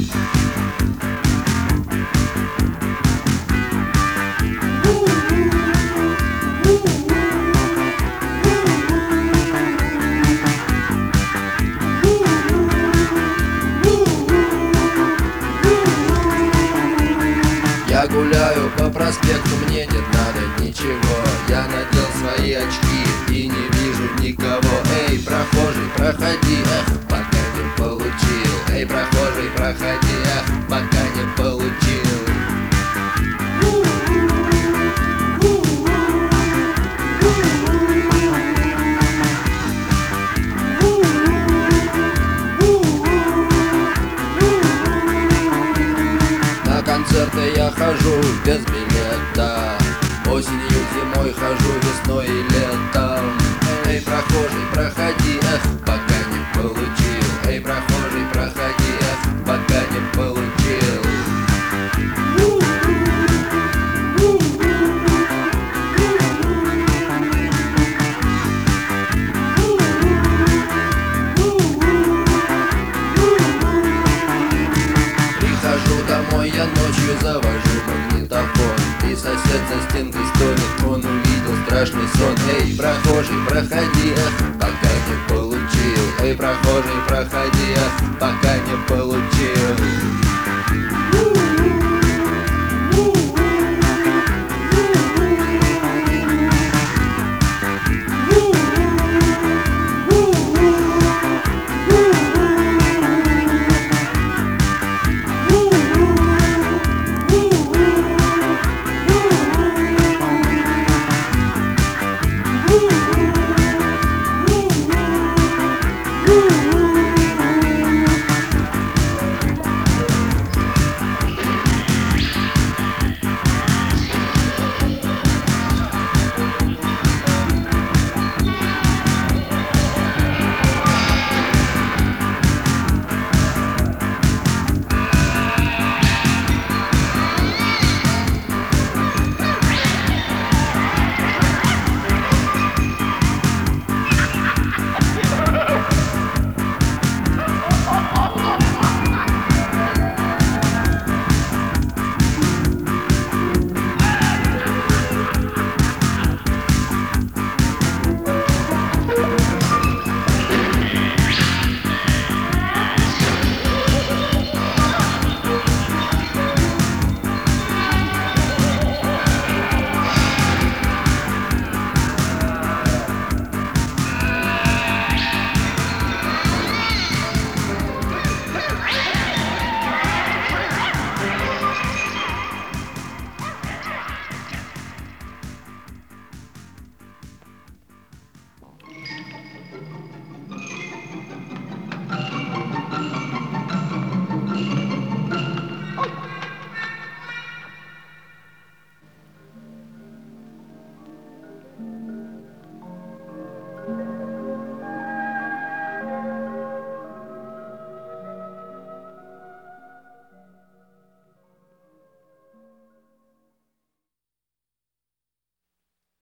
Я гуляю по проспекту, мне не надо ничего. Я надел свои очки и не вижу никого. Эй, прохожий, проходи, эх, пока не получил. Эй, прохожий, концерты я хожу без билета. Осенью, зимой хожу, весной и летом. Эй, прохожий, проходи, эх, пока не получил. Эй, прохожий, страшный сон. Эй, прохожий, проходи, пока не получил. Эй, прохожий, проходи, пока не получил.